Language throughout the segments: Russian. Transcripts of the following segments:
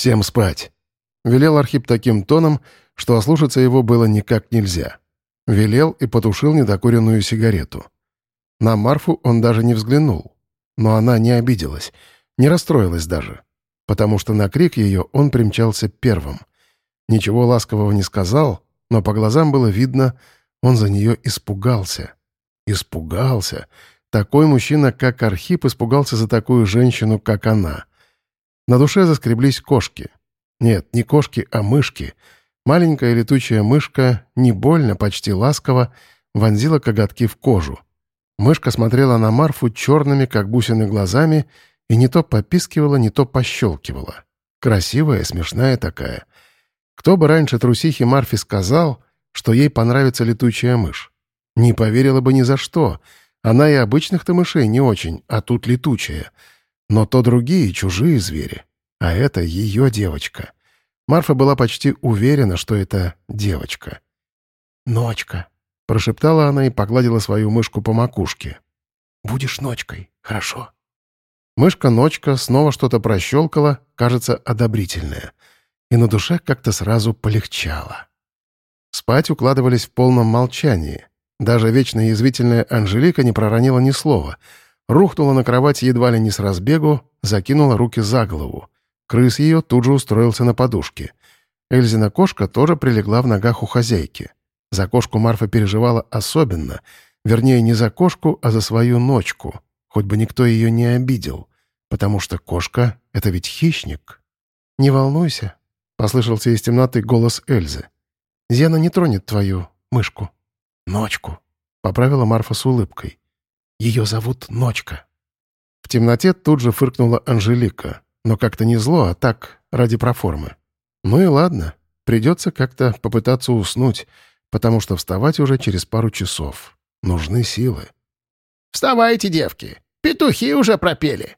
«Всем спать!» — велел Архип таким тоном, что ослушаться его было никак нельзя. Велел и потушил недокуренную сигарету. На Марфу он даже не взглянул. Но она не обиделась, не расстроилась даже, потому что на крик ее он примчался первым. Ничего ласкового не сказал, но по глазам было видно, он за нее испугался. Испугался. Такой мужчина, как Архип, испугался за такую женщину, как она. На душе заскреблись кошки. Нет, не кошки, а мышки. Маленькая летучая мышка, не больно, почти ласково, вонзила коготки в кожу. Мышка смотрела на Марфу черными, как бусины, глазами и не то попискивала, не то пощелкивала. Красивая, смешная такая. Кто бы раньше трусихе Марфе сказал, что ей понравится летучая мышь? Не поверила бы ни за что. Она и обычных-то мышей не очень, а тут летучая. Но то другие, чужие звери. А это ее девочка. Марфа была почти уверена, что это девочка. «Ночка», Прошептала она и погладила свою мышку по макушке. «Будешь ночкой, хорошо?» Мышка-ночка снова что-то прощелкала, кажется, одобрительное. И на душе как-то сразу полегчало. Спать укладывались в полном молчании. Даже вечно язвительная Анжелика не проронила ни слова. Рухнула на кровать едва ли не с разбегу, закинула руки за голову. Крыс ее тут же устроился на подушке. Эльзина кошка тоже прилегла в ногах у хозяйки. За кошку Марфа переживала особенно. Вернее, не за кошку, а за свою ночку. Хоть бы никто ее не обидел. Потому что кошка — это ведь хищник. «Не волнуйся», — послышался из темноты голос Эльзы. «Зена не тронет твою мышку». «Ночку», — поправила Марфа с улыбкой. «Ее зовут Ночка». В темноте тут же фыркнула Анжелика, но как-то не зло, а так, ради проформы. «Ну и ладно, придется как-то попытаться уснуть» потому что вставать уже через пару часов. Нужны силы. «Вставайте, девки! Петухи уже пропели!»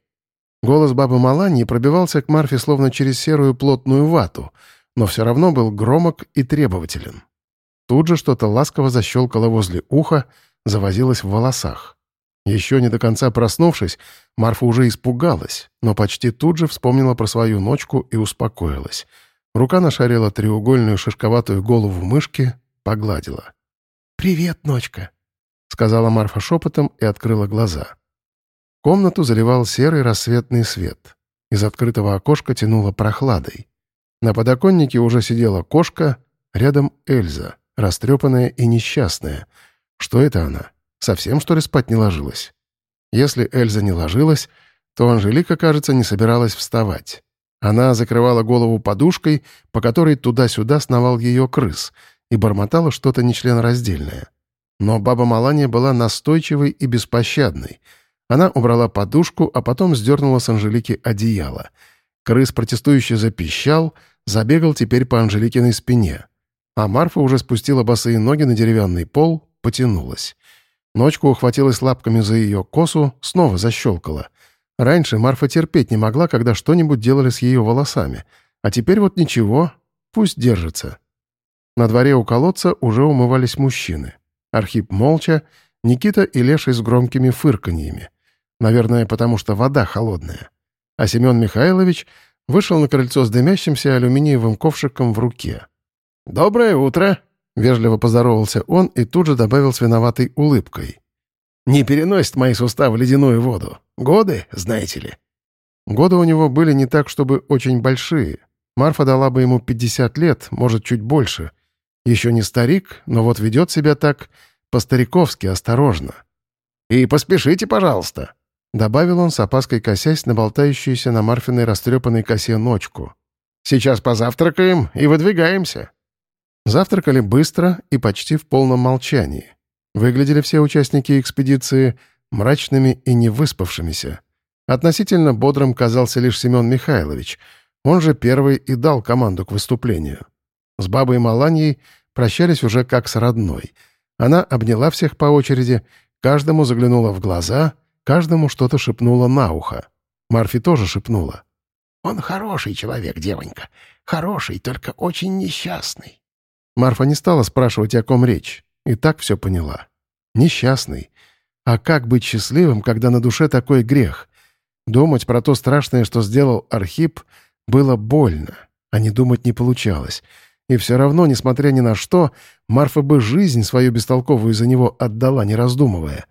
Голос бабы Маланьи пробивался к Марфе словно через серую плотную вату, но все равно был громок и требователен. Тут же что-то ласково защелкало возле уха, завозилось в волосах. Еще не до конца проснувшись, Марфа уже испугалась, но почти тут же вспомнила про свою ночку и успокоилась. Рука нашарила треугольную шишковатую голову мышки, погладила. «Привет, ночка», — сказала Марфа шепотом и открыла глаза. Комнату заливал серый рассветный свет. Из открытого окошка тянуло прохладой. На подоконнике уже сидела кошка, рядом Эльза, растрепанная и несчастная. Что это она? Совсем, что ли, спать не ложилась? Если Эльза не ложилась, то Анжелика, кажется, не собиралась вставать. Она закрывала голову подушкой, по которой туда-сюда сновал ее крыс — и бормотала что-то нечленораздельное. Но баба Малания была настойчивой и беспощадной. Она убрала подушку, а потом сдернула с Анжелики одеяло. Крыс протестующе запищал, забегал теперь по Анжеликиной спине. А Марфа уже спустила босые ноги на деревянный пол, потянулась. Ночку ухватилась лапками за ее косу, снова защелкала. Раньше Марфа терпеть не могла, когда что-нибудь делали с ее волосами. А теперь вот ничего, пусть держится. На дворе у колодца уже умывались мужчины. Архип молча, Никита и Леший с громкими фырканьями. Наверное, потому что вода холодная. А Семен Михайлович вышел на крыльцо с дымящимся алюминиевым ковшиком в руке. «Доброе утро!» — вежливо поздоровался он и тут же добавил с виноватой улыбкой. «Не переносит мои суставы ледяную воду. Годы, знаете ли». Годы у него были не так, чтобы очень большие. Марфа дала бы ему 50 лет, может, чуть больше — еще не старик, но вот ведет себя так по-стариковски осторожно. «И поспешите, пожалуйста», — добавил он с опаской косясь на болтающуюся на Марфиной растрепанной косе ночку. «Сейчас позавтракаем и выдвигаемся». Завтракали быстро и почти в полном молчании. Выглядели все участники экспедиции мрачными и невыспавшимися. Относительно бодрым казался лишь Семен Михайлович. Он же первый и дал команду к выступлению. С бабой Маланьей прощались уже как с родной. Она обняла всех по очереди, каждому заглянула в глаза, каждому что-то шепнула на ухо. Марфи тоже шепнула. «Он хороший человек, девонька. Хороший, только очень несчастный». Марфа не стала спрашивать, о ком речь, и так все поняла. Несчастный. А как быть счастливым, когда на душе такой грех? Думать про то страшное, что сделал Архип, Было больно, а не думать не получалось. И все равно, несмотря ни на что, Марфа бы жизнь свою бестолковую за него отдала, не раздумывая.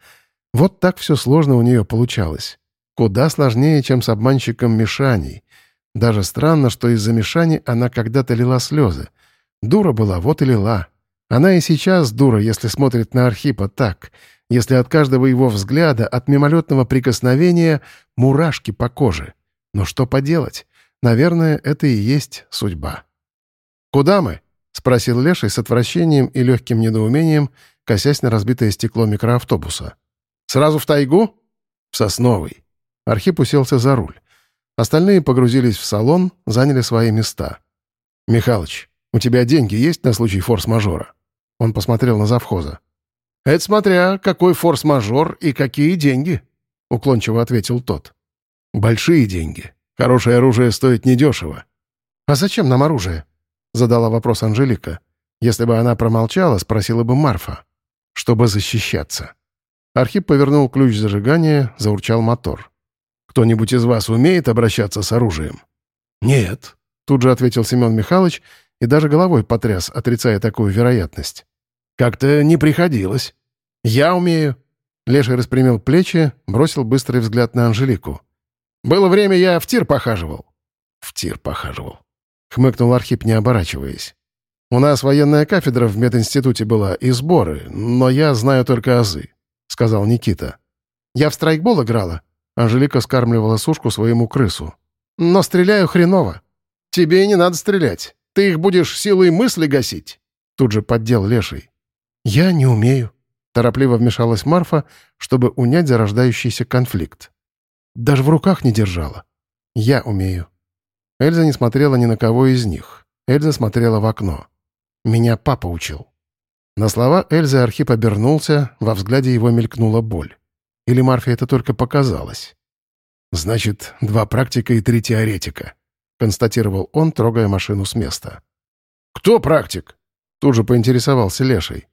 Вот так все сложно у нее получалось. Куда сложнее, чем с обманщиком Мишаней. Даже странно, что из-за Мишани она когда-то лила слезы. Дура была, вот и лила. Она и сейчас дура, если смотрит на Архипа так, если от каждого его взгляда, от мимолетного прикосновения мурашки по коже. Но что поделать? Наверное, это и есть судьба. «Куда мы?» — спросил Леший с отвращением и легким недоумением, косясь на разбитое стекло микроавтобуса. «Сразу в тайгу?» «В Сосновый». Архип уселся за руль. Остальные погрузились в салон, заняли свои места. «Михалыч, у тебя деньги есть на случай форс-мажора?» Он посмотрел на завхоза. «Это смотря какой форс-мажор и какие деньги», — уклончиво ответил тот. «Большие деньги. Хорошее оружие стоит недешево». «А зачем нам оружие?» — задала вопрос Анжелика. Если бы она промолчала, спросила бы Марфа. «Чтобы защищаться». Архип повернул ключ зажигания, заурчал мотор. «Кто-нибудь из вас умеет обращаться с оружием?» «Нет», — тут же ответил Семен Михайлович и даже головой потряс, отрицая такую вероятность. «Как-то не приходилось. Я умею». Леший распрямил плечи, бросил быстрый взгляд на Анжелику. «Было время, я в тир похаживал». «В тир похаживал», — хмыкнул Архип, не оборачиваясь. «У нас военная кафедра в мединституте была и сборы, но я знаю только азы», — сказал Никита. «Я в страйкбол играла». Анжелика скармливала сушку своему крысу. «Но стреляю хреново». «Тебе и не надо стрелять. Ты их будешь силой мысли гасить», — тут же поддел Леший. «Я не умею», — торопливо вмешалась Марфа, чтобы унять зарождающийся конфликт. «Даже в руках не держала. Я умею». Эльза не смотрела ни на кого из них. Эльза смотрела в окно. «Меня папа учил». На слова Эльзы Архип обернулся, во взгляде его мелькнула боль. Или Марфе это только показалось? «Значит, два практика и три теоретика», — констатировал он, трогая машину с места. «Кто практик?» — тут же поинтересовался Леший.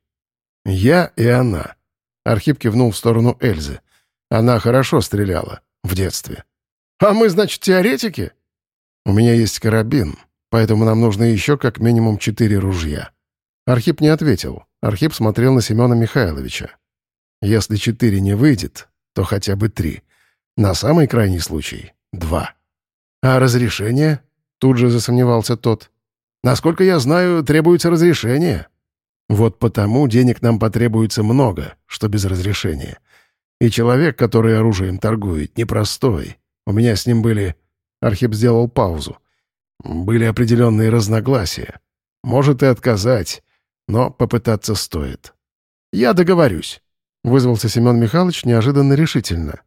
«Я и она». Архип кивнул в сторону Эльзы. Она хорошо стреляла. В детстве. «А мы, значит, теоретики?» «У меня есть карабин, поэтому нам нужно еще как минимум четыре ружья». Архип не ответил. Архип смотрел на Семена Михайловича. «Если четыре не выйдет, то хотя бы три. На самый крайний случай — два». «А разрешение?» — тут же засомневался тот. «Насколько я знаю, требуется разрешение». Вот потому денег нам потребуется много, что без разрешения. И человек, который оружием торгует, непростой. У меня с ним были...» Архип сделал паузу. «Были определенные разногласия. Может и отказать, но попытаться стоит». «Я договорюсь», — вызвался Семен Михайлович неожиданно решительно.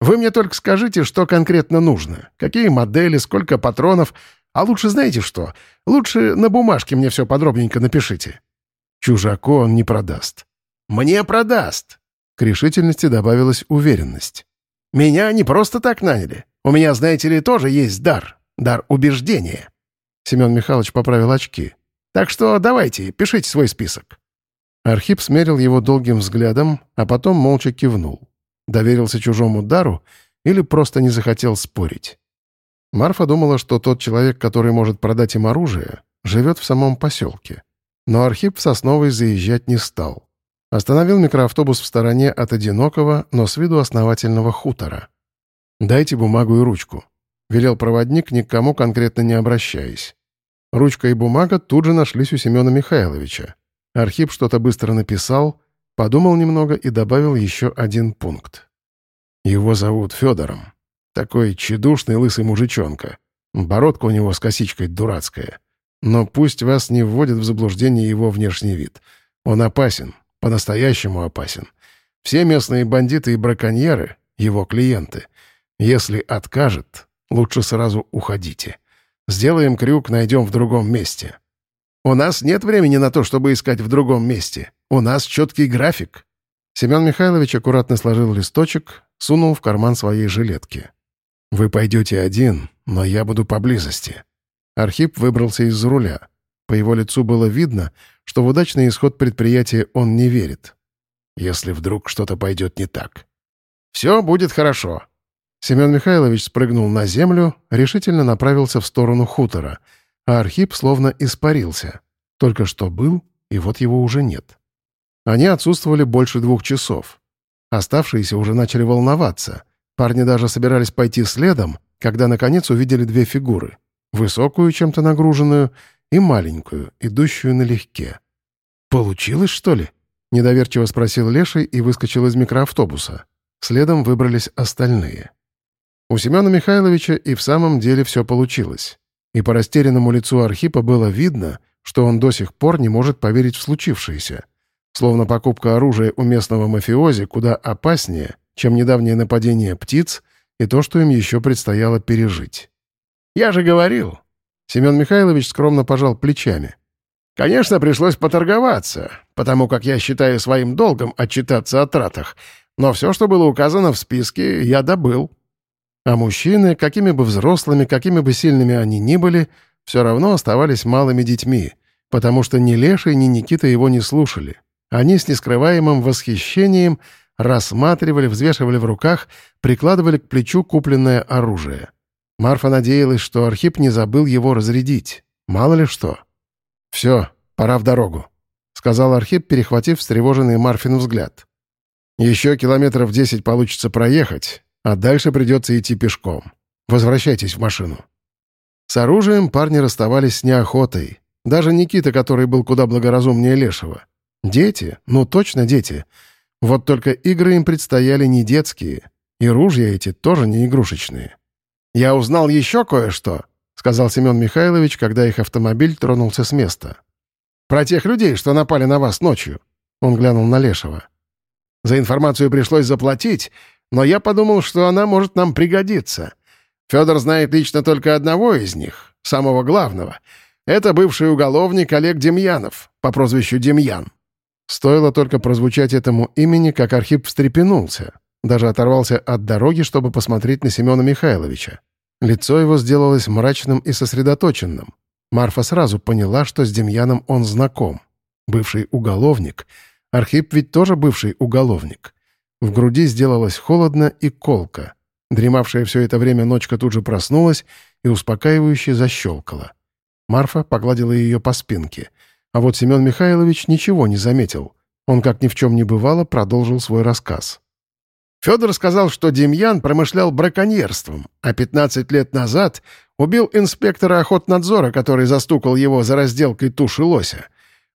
«Вы мне только скажите, что конкретно нужно. Какие модели, сколько патронов. А лучше знаете что? Лучше на бумажке мне все подробненько напишите». Чужаку он не продаст. «Мне продаст!» К решительности добавилась уверенность. «Меня не просто так наняли. У меня, знаете ли, тоже есть дар. Дар убеждения». Семен Михайлович поправил очки. «Так что давайте, пишите свой список». Архип смерил его долгим взглядом, а потом молча кивнул. Доверился чужому дару или просто не захотел спорить. Марфа думала, что тот человек, который может продать им оружие, живет в самом поселке. Но Архип в Сосновой заезжать не стал. Остановил микроавтобус в стороне от одинокого, но с виду основательного хутора. «Дайте бумагу и ручку», — велел проводник, ни к кому конкретно не обращаясь. Ручка и бумага тут же нашлись у Семена Михайловича. Архип что-то быстро написал, подумал немного и добавил еще один пункт. «Его зовут Федором. Такой чедушный лысый мужичонка. Бородка у него с косичкой дурацкая. Но пусть вас не вводит в заблуждение его внешний вид. Он опасен, по-настоящему опасен. Все местные бандиты и браконьеры — его клиенты. Если откажет, лучше сразу уходите. Сделаем крюк, найдем в другом месте. У нас нет времени на то, чтобы искать в другом месте. У нас четкий график». Семен Михайлович аккуратно сложил листочек, сунул в карман своей жилетки. «Вы пойдете один, но я буду поблизости. Архип выбрался из-за руля. По его лицу было видно, что в удачный исход предприятия он не верит. Если вдруг что-то пойдет не так. «Все будет хорошо». Семен Михайлович спрыгнул на землю, решительно направился в сторону хутора, а Архип словно испарился. Только что был, и вот его уже нет. Они отсутствовали больше двух часов. Оставшиеся уже начали волноваться. Парни даже собирались пойти следом, когда, наконец, увидели две фигуры. Высокую, чем-то нагруженную, и маленькую, идущую налегке. «Получилось, что ли?» — недоверчиво спросил Леший и выскочил из микроавтобуса. Следом выбрались остальные. У Семена Михайловича и в самом деле все получилось. И по растерянному лицу Архипа было видно, что он до сих пор не может поверить в случившееся. Словно покупка оружия у местного мафиози куда опаснее, чем недавнее нападение птиц и то, что им еще предстояло пережить. «Я же говорил!» Семен Михайлович скромно пожал плечами. «Конечно, пришлось поторговаться, потому как я считаю своим долгом отчитаться о тратах, но все, что было указано в списке, я добыл». А мужчины, какими бы взрослыми, какими бы сильными они ни были, все равно оставались малыми детьми, потому что ни Леша, ни Никита его не слушали. Они с нескрываемым восхищением рассматривали, взвешивали в руках, прикладывали к плечу купленное оружие. Марфа надеялась, что Архип не забыл его разрядить. Мало ли что. «Все, пора в дорогу», — сказал Архип, перехватив встревоженный Марфин взгляд. «Еще километров десять получится проехать, а дальше придется идти пешком. Возвращайтесь в машину». С оружием парни расставались с неохотой. Даже Никита, который был куда благоразумнее Лешего. Дети? Ну, точно дети. Вот только игры им предстояли не детские. И ружья эти тоже не игрушечные. «Я узнал еще кое-что», — сказал Семен Михайлович, когда их автомобиль тронулся с места. «Про тех людей, что напали на вас ночью». Он глянул на Лешего. «За информацию пришлось заплатить, но я подумал, что она может нам пригодиться. Федор знает лично только одного из них, самого главного. Это бывший уголовник Олег Демьянов, по прозвищу Демьян. Стоило только прозвучать этому имени, как Архип встрепенулся. Даже оторвался от дороги, чтобы посмотреть на Семена Михайловича. Лицо его сделалось мрачным и сосредоточенным. Марфа сразу поняла, что с Демьяном он знаком. Бывший уголовник. Архип ведь тоже бывший уголовник. В груди сделалось холодно и колко. Дремавшая все это время ночка тут же проснулась и успокаивающе защелкала. Марфа погладила ее по спинке. А вот Семен Михайлович ничего не заметил. Он, как ни в чем не бывало, продолжил свой рассказ. Федор сказал, что Демьян промышлял браконьерством, а 15 лет назад убил инспектора охотнадзора, который застукал его за разделкой туши лося.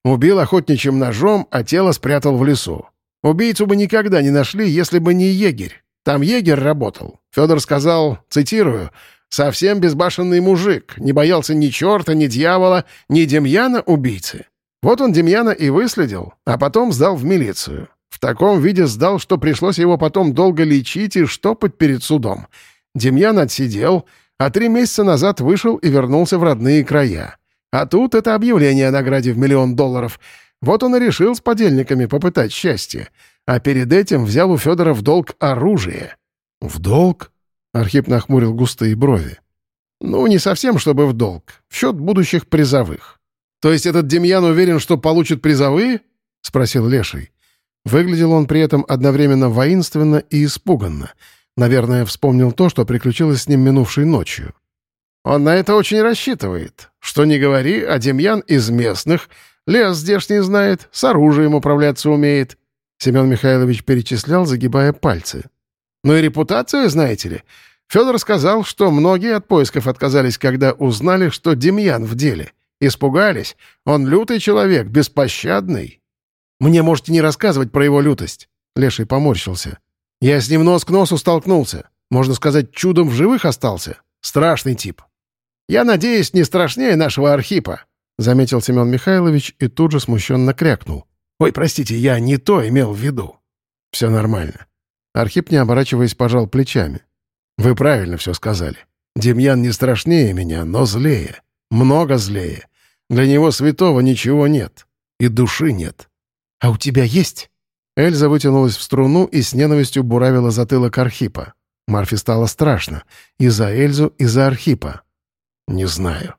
Убил охотничьим ножом, а тело спрятал в лесу. Убийцу бы никогда не нашли, если бы не егерь. Там егерь работал. Федор сказал, цитирую, «Совсем безбашенный мужик, не боялся ни черта, ни дьявола, ни Демьяна убийцы». Вот он Демьяна и выследил, а потом сдал в милицию. В таком виде сдал, что пришлось его потом долго лечить и штопать перед судом. Демьян отсидел, а три месяца назад вышел и вернулся в родные края. А тут это объявление о награде в миллион долларов — вот он и решил с подельниками попытать счастье. А перед этим взял у Федора в долг оружие. «В долг?» — Архип нахмурил густые брови. «Ну, не совсем, чтобы в долг. В счет будущих призовых». «То есть этот Демьян уверен, что получит призовые?» — спросил Леший. Выглядел он при этом одновременно воинственно и испуганно. Наверное, вспомнил то, что приключилось с ним минувшей ночью. «Он на это очень рассчитывает. Что не говори, а Демьян из местных — Лес здешний знает, с оружием управляться умеет». Семен Михайлович перечислял, загибая пальцы. «Ну и репутация, знаете ли. Федор сказал, что многие от поисков отказались, когда узнали, что Демьян в деле. Испугались. Он лютый человек, беспощадный». «Мне можете не рассказывать про его лютость», — Леший поморщился. «Я с ним нос к носу столкнулся. Можно сказать, чудом в живых остался. Страшный тип». «Я надеюсь, не страшнее нашего Архипа», — заметил Семен Михайлович и тут же смущенно крякнул. «Ой, простите, я не то имел в виду». «Все нормально». Архип, не оборачиваясь, пожал плечами. «Вы правильно все сказали. Демьян не страшнее меня, но злее. Много злее. Для него святого ничего нет. И души нет». «А у тебя есть?» Эльза вытянулась в струну и с ненавистью буравила затылок Архипа. Марфе стало страшно. И за Эльзу, и за Архипа. «Не знаю»,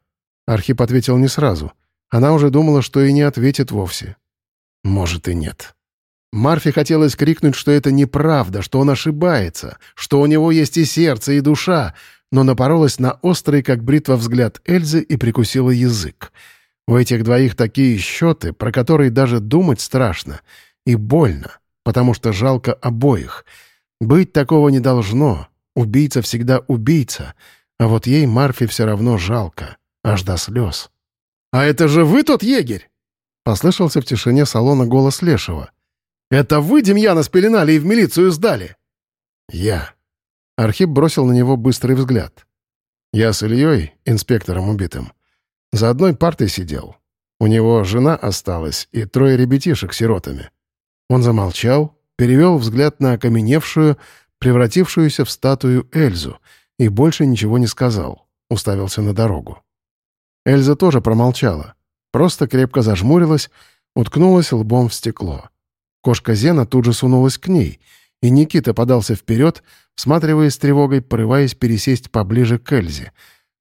Архип ответил не сразу. Она уже думала, что и не ответит вовсе. Может и нет. Марфе хотелось крикнуть, что это неправда, что он ошибается, что у него есть и сердце, и душа, но напоролась на острый, как бритва, взгляд Эльзы и прикусила язык. У этих двоих такие счеты, про которые даже думать страшно и больно, потому что жалко обоих. Быть такого не должно. Убийца всегда убийца, а вот ей Марфе все равно жалко, аж до слез. «А это же вы тот егерь?» Послышался в тишине салона голос Лешего. «Это вы Демьяна спеленали и в милицию сдали?» «Я». Архип бросил на него быстрый взгляд. «Я с Ильей, инспектором убитым, за одной партой сидел. У него жена осталась и трое ребятишек сиротами». Он замолчал, перевел взгляд на окаменевшую, превратившуюся в статую Эльзу, и больше ничего не сказал, уставился на дорогу. Эльза тоже промолчала, просто крепко зажмурилась, уткнулась лбом в стекло. Кошка Зена тут же сунулась к ней, и Никита подался вперед, всматриваясь с тревогой, порываясь пересесть поближе к Эльзе.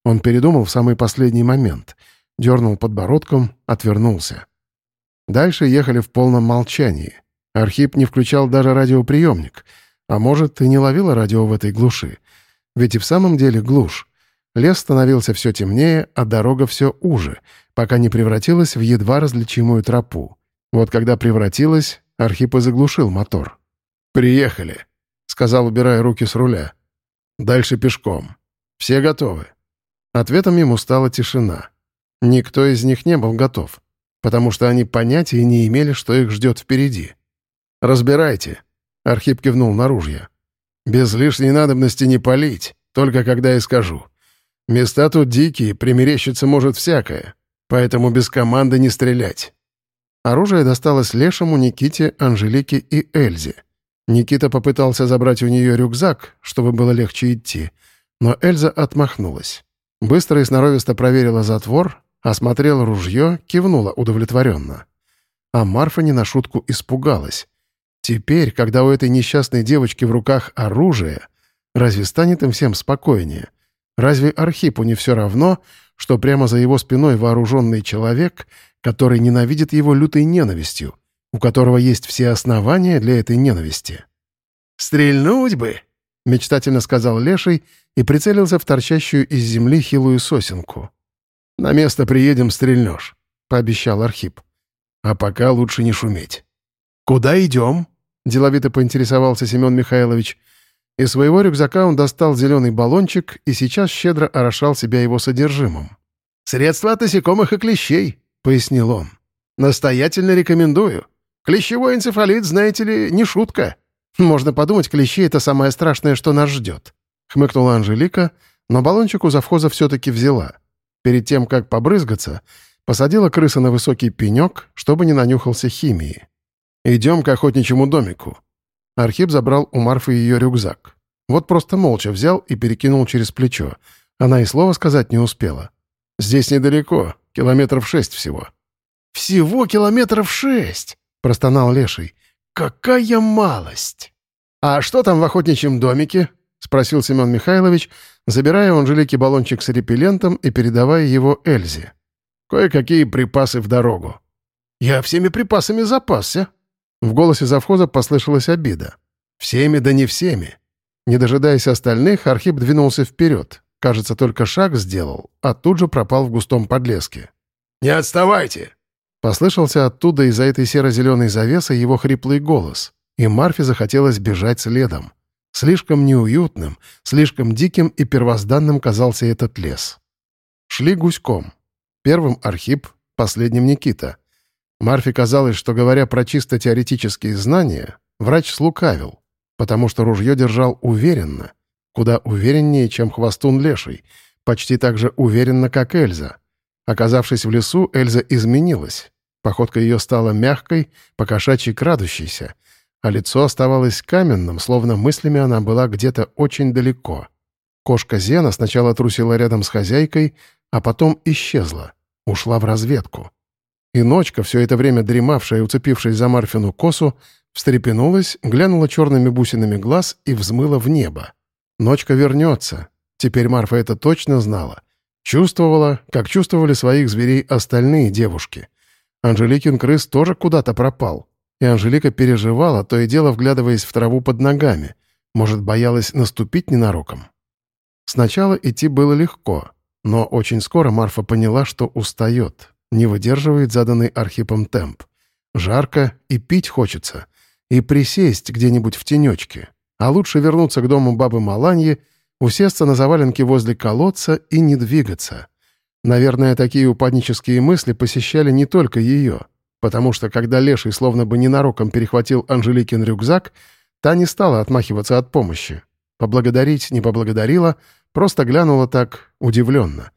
Он передумал в самый последний момент, дернул подбородком, отвернулся. Дальше ехали в полном молчании. Архип не включал даже радиоприемник, а может, и не ловило радио в этой глуши. Ведь и в самом деле глушь. Лес становился все темнее, а дорога все уже, пока не превратилась в едва различимую тропу. Вот когда превратилась, Архип и заглушил мотор. «Приехали», — сказал, убирая руки с руля. «Дальше пешком. Все готовы». Ответом ему стала тишина. Никто из них не был готов, потому что они понятия не имели, что их ждет впереди. «Разбирайте», — Архип кивнул на ружья. «Без лишней надобности не палить, только когда я скажу. Места тут дикие, примерещиться может всякое, поэтому без команды не стрелять». Оружие досталось Лешему, Никите, Анжелике и Эльзе. Никита попытался забрать у нее рюкзак, чтобы было легче идти, но Эльза отмахнулась. Быстро и сноровисто проверила затвор, осмотрела ружье, кивнула удовлетворенно. А Марфа не на шутку испугалась. Теперь, когда у этой несчастной девочки в руках оружие, разве станет им всем спокойнее? Разве Архипу не все равно, что прямо за его спиной вооруженный человек, который ненавидит его лютой ненавистью, у которого есть все основания для этой ненависти? «Стрельнуть бы!» — мечтательно сказал Леший и прицелился в торчащую из земли хилую сосенку. «На место приедем, стрельнешь», — пообещал Архип. «А пока лучше не шуметь». «Куда идем?» — деловито поинтересовался Семен Михайлович. Из своего рюкзака он достал зеленый баллончик и сейчас щедро орошал себя его содержимым. «Средства от насекомых и клещей», — пояснил он. «Настоятельно рекомендую. Клещевой энцефалит, знаете ли, не шутка. Можно подумать, клещи — это самое страшное, что нас ждет», — хмыкнула Анжелика, но баллончик у завхоза все-таки взяла. Перед тем, как побрызгаться, посадила крыса на высокий пенек, чтобы не нанюхался химии. «Идем к охотничьему домику». Архип забрал у Марфы ее рюкзак. Вот просто молча взял и перекинул через плечо. Она и слова сказать не успела. «Здесь недалеко, километров шесть всего». «Всего километров шесть!» — простонал Леший. «Какая малость!» «А что там в охотничьем домике?» — спросил Семен Михайлович, забирая у Анжелики баллончик с репеллентом и передавая его Эльзе. «Кое-какие припасы в дорогу». «Я всеми припасами запасся», в голосе завхоза послышалась обида. «Всеми да не всеми». Не дожидаясь остальных, Архип двинулся вперед. Кажется, только шаг сделал, а тут же пропал в густом подлеске. «Не отставайте!» Послышался оттуда из-за этой серо-зеленой завесы его хриплый голос, и Марфе захотелось бежать следом. Слишком неуютным, слишком диким и первозданным казался этот лес. Шли гуськом. Первым Архип, последним Никита — Марфе казалось, что, говоря про чисто теоретические знания, врач слукавил, потому что ружье держал уверенно, куда увереннее, чем хвостун леший, почти так же уверенно, как Эльза. Оказавшись в лесу, Эльза изменилась. Походка ее стала мягкой, покошачьи крадущейся, а лицо оставалось каменным, словно мыслями она была где-то очень далеко. Кошка Зена сначала трусила рядом с хозяйкой, а потом исчезла, ушла в разведку. И ночка, все это время дремавшая и уцепившись за Марфину косу, встрепенулась, глянула черными бусинами глаз и взмыла в небо. Ночка вернется. Теперь Марфа это точно знала. Чувствовала, как чувствовали своих зверей остальные девушки. Анжеликин крыс тоже куда-то пропал. и Анжелика переживала, то и дело вглядываясь в траву под ногами. Может, боялась наступить ненароком. Сначала идти было легко, но очень скоро Марфа поняла, что устает, не выдерживает заданный Архипом темп. Жарко и пить хочется, и присесть где-нибудь в тенечке, а лучше вернуться к дому бабы Маланьи, усесться на заваленке возле колодца и не двигаться. Наверное, такие упаднические мысли посещали не только ее, потому что когда Леший словно бы ненароком перехватил Анжеликин рюкзак, та не стала отмахиваться от помощи. Поблагодарить не поблагодарила, просто глянула так удивленно.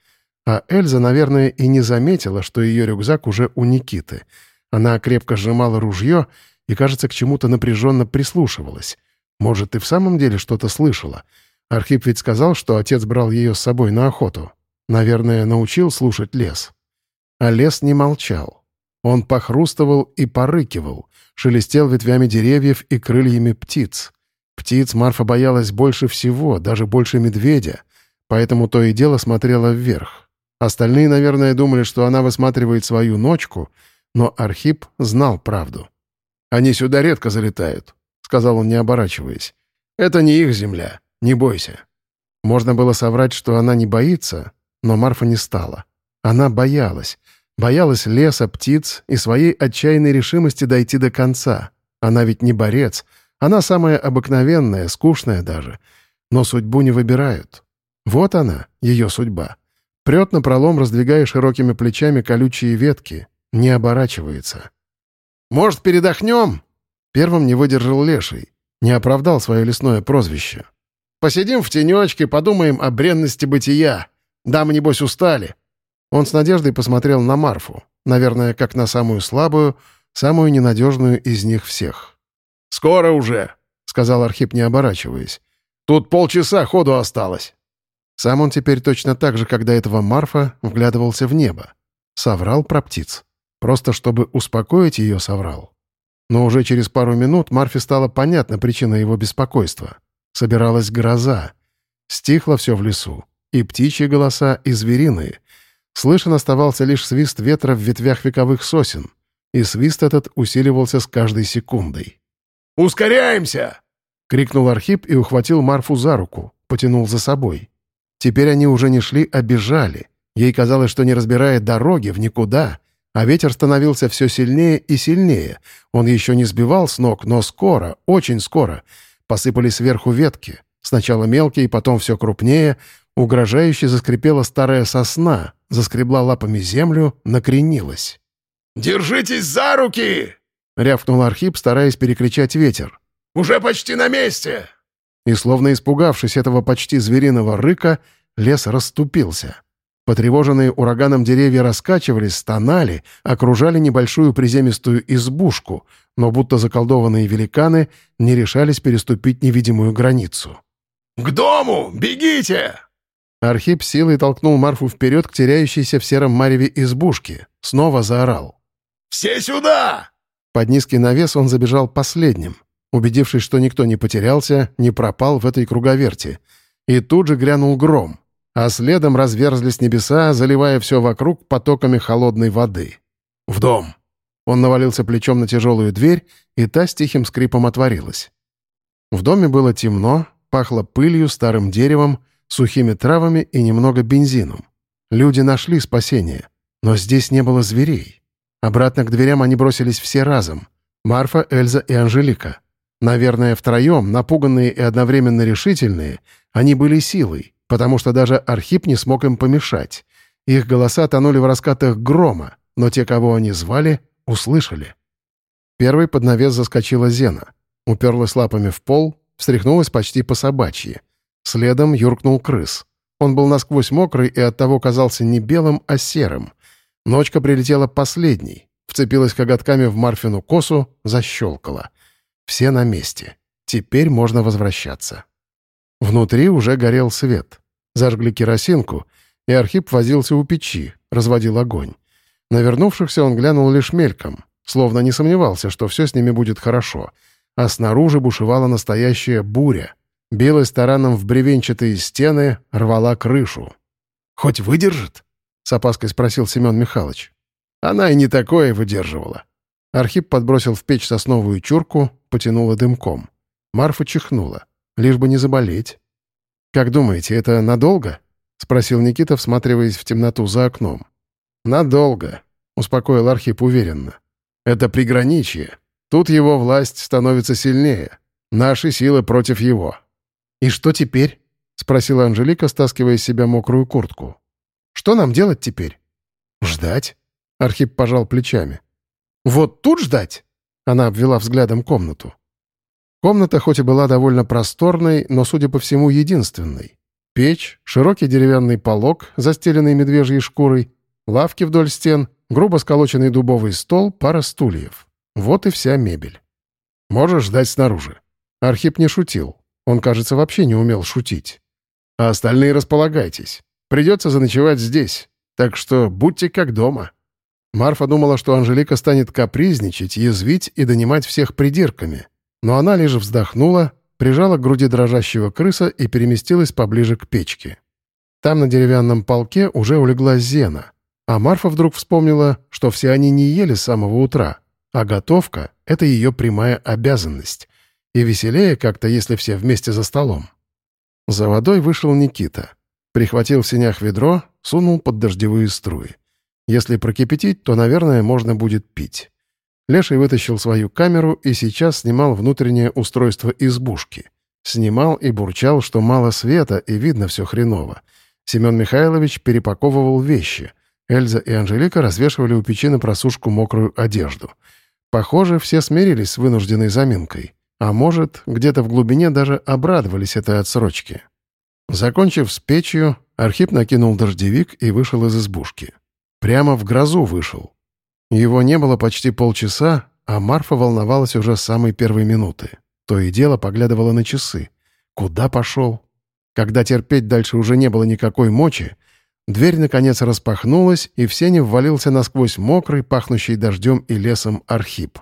А Эльза, наверное, и не заметила, что ее рюкзак уже у Никиты. Она крепко сжимала ружье и, кажется, к чему-то напряженно прислушивалась. Может, и в самом деле что-то слышала. Архип ведь сказал, что отец брал ее с собой на охоту. Наверное, научил слушать лес. А лес не молчал. Он похрустывал и порыкивал, шелестел ветвями деревьев и крыльями птиц. Птиц Марфа боялась больше всего, даже больше медведя, поэтому то и дело смотрела вверх. Остальные, наверное, думали, что она высматривает свою ночку, но Архип знал правду. «Они сюда редко залетают», — сказал он, не оборачиваясь. «Это не их земля, не бойся». Можно было соврать, что она не боится, но Марфа не стала. Она боялась. Боялась леса, птиц и своей отчаянной решимости дойти до конца. Она ведь не борец. Она самая обыкновенная, скучная даже. Но судьбу не выбирают. Вот она, ее судьба. Прет на пролом, раздвигая широкими плечами колючие ветки. Не оборачивается. «Может, передохнем?» Первым не выдержал Леший. Не оправдал свое лесное прозвище. «Посидим в тенечке, подумаем о бренности бытия. Дамы, небось, устали». Он с надеждой посмотрел на Марфу, наверное, как на самую слабую, самую ненадежную из них всех. «Скоро уже», — сказал Архип, не оборачиваясь. «Тут полчаса ходу осталось». Сам он теперь точно так же, до этого Марфа, вглядывался в небо. Соврал про птиц. Просто чтобы успокоить ее, соврал. Но уже через пару минут Марфе стала понятна причина его беспокойства. Собиралась гроза. Стихло все в лесу. И птичьи голоса, и звериные. Слышен оставался лишь свист ветра в ветвях вековых сосен. И свист этот усиливался с каждой секундой. «Ускоряемся!» — крикнул Архип и ухватил Марфу за руку, потянул за собой. Теперь они уже не шли, а бежали. Ей казалось, что не разбирая дороги в никуда, а ветер становился все сильнее и сильнее. Он еще не сбивал с ног, но скоро, очень скоро, посыпались сверху ветки. Сначала мелкие, потом все крупнее. Угрожающе заскрипела старая сосна, заскребла лапами землю, накренилась. «Держитесь за руки!» — рявкнул Архип, стараясь перекричать ветер. «Уже почти на месте!» И, словно испугавшись этого почти звериного рыка, лес расступился. Потревоженные ураганом деревья раскачивались, стонали, окружали небольшую приземистую избушку, но будто заколдованные великаны не решались переступить невидимую границу. «К дому! Бегите!» Архип силой толкнул Марфу вперед к теряющейся в сером мареве избушке. Снова заорал. «Все сюда!» Под низкий навес он забежал последним, убедившись, что никто не потерялся, не пропал в этой круговерти. И тут же грянул гром а следом разверзлись небеса, заливая все вокруг потоками холодной воды. «В дом!» Он навалился плечом на тяжелую дверь, и та с тихим скрипом отворилась. В доме было темно, пахло пылью, старым деревом, сухими травами и немного бензином. Люди нашли спасение, но здесь не было зверей. Обратно к дверям они бросились все разом. Марфа, Эльза и Анжелика. Наверное, втроем, напуганные и одновременно решительные, они были силой, потому что даже Архип не смог им помешать. Их голоса тонули в раскатах грома, но те, кого они звали, услышали. Первый под навес заскочила Зена. Уперлась лапами в пол, встряхнулась почти по собачьи. Следом юркнул крыс. Он был насквозь мокрый и оттого казался не белым, а серым. Ночка прилетела последней, вцепилась коготками в Марфину косу, защелкала. Все на месте. Теперь можно возвращаться. Внутри уже горел свет. Зажгли керосинку, и Архип возился у печи, разводил огонь. На вернувшихся он глянул лишь мельком, словно не сомневался, что все с ними будет хорошо. А снаружи бушевала настоящая буря. Билась тараном в бревенчатые стены, рвала крышу. «Хоть выдержит?» — с опаской спросил Семен Михайлович. Она и не такое выдерживала. Архип подбросил в печь сосновую чурку, потянула дымком. Марфа чихнула. Лишь бы не заболеть. «Как думаете, это надолго?» — спросил Никита, всматриваясь в темноту за окном. «Надолго», — успокоил Архип уверенно. «Это приграничье. Тут его власть становится сильнее. Наши силы против его». «И что теперь?» — спросила Анжелика, стаскивая с себя мокрую куртку. «Что нам делать теперь?» «Ждать?» — Архип пожал плечами. «Вот тут ждать?» Она обвела взглядом комнату. Комната хоть и была довольно просторной, но, судя по всему, единственной. Печь, широкий деревянный полог, застеленный медвежьей шкурой, лавки вдоль стен, грубо сколоченный дубовый стол, пара стульев. Вот и вся мебель. «Можешь ждать снаружи». Архип не шутил. Он, кажется, вообще не умел шутить. «А остальные располагайтесь. Придется заночевать здесь. Так что будьте как дома». Марфа думала, что Анжелика станет капризничать, язвить и донимать всех придирками. Но она лишь вздохнула, прижала к груди дрожащего крыса и переместилась поближе к печке. Там на деревянном полке уже улеглась Зена, а Марфа вдруг вспомнила, что все они не ели с самого утра, а готовка — это ее прямая обязанность. И веселее как-то, если все вместе за столом. За водой вышел Никита. Прихватил в сенях ведро, сунул под дождевые струи. Если прокипятить, то, наверное, можно будет пить. Леший вытащил свою камеру и сейчас снимал внутреннее устройство избушки. Снимал и бурчал, что мало света и видно все хреново. Семен Михайлович перепаковывал вещи. Эльза и Анжелика развешивали у печи на просушку мокрую одежду. Похоже, все смирились с вынужденной заминкой. А может, где-то в глубине даже обрадовались этой отсрочке. Закончив с печью, Архип накинул дождевик и вышел из избушки. Прямо в грозу вышел. Его не было почти полчаса, а Марфа волновалась уже с самой первой минуты. То и дело поглядывала на часы. Куда пошел? Когда терпеть дальше уже не было никакой мочи, дверь, наконец, распахнулась, и в сене ввалился насквозь мокрый, пахнущий дождем и лесом Архип.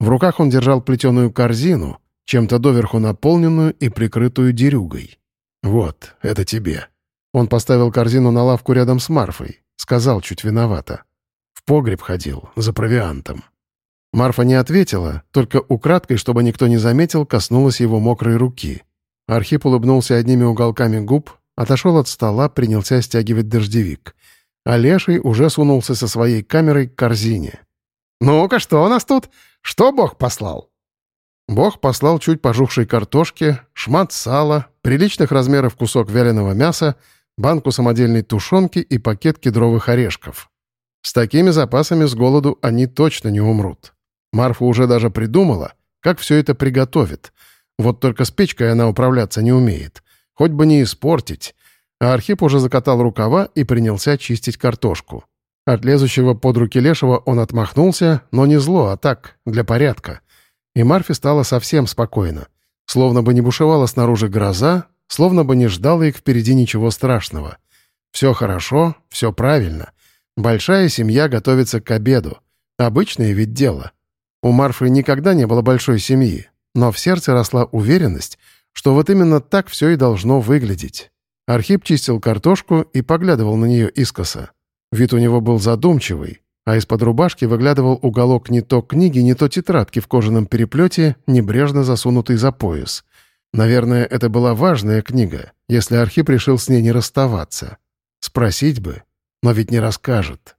В руках он держал плетеную корзину, чем-то доверху наполненную и прикрытую дерюгой. «Вот, это тебе». Он поставил корзину на лавку рядом с Марфой. Сказал чуть виновато. В погреб ходил, за провиантом. Марфа не ответила, только украдкой, чтобы никто не заметил, коснулась его мокрой руки. Архип улыбнулся одними уголками губ, отошел от стола, принялся стягивать дождевик. А Леший уже сунулся со своей камерой к корзине. «Ну-ка, что у нас тут? Что Бог послал?» Бог послал чуть пожухшей картошки, шмат сала, приличных размеров кусок вяленого мяса, банку самодельной тушенки и пакет кедровых орешков. С такими запасами с голоду они точно не умрут. Марфа уже даже придумала, как все это приготовит. Вот только с печкой она управляться не умеет. Хоть бы не испортить. А Архип уже закатал рукава и принялся чистить картошку. От лезущего под руки Лешего он отмахнулся, но не зло, а так, для порядка. И Марфе стало совсем спокойно. Словно бы не бушевала снаружи гроза, словно бы не ждало их впереди ничего страшного. Все хорошо, все правильно. Большая семья готовится к обеду. Обычное ведь дело. У Марфы никогда не было большой семьи, но в сердце росла уверенность, что вот именно так все и должно выглядеть. Архип чистил картошку и поглядывал на нее искоса. Вид у него был задумчивый, а из-под рубашки выглядывал уголок не то книги, не то тетрадки в кожаном переплете, небрежно засунутый за пояс. Наверное, это была важная книга, если Архип решил с ней не расставаться. Спросить бы, но ведь не расскажет.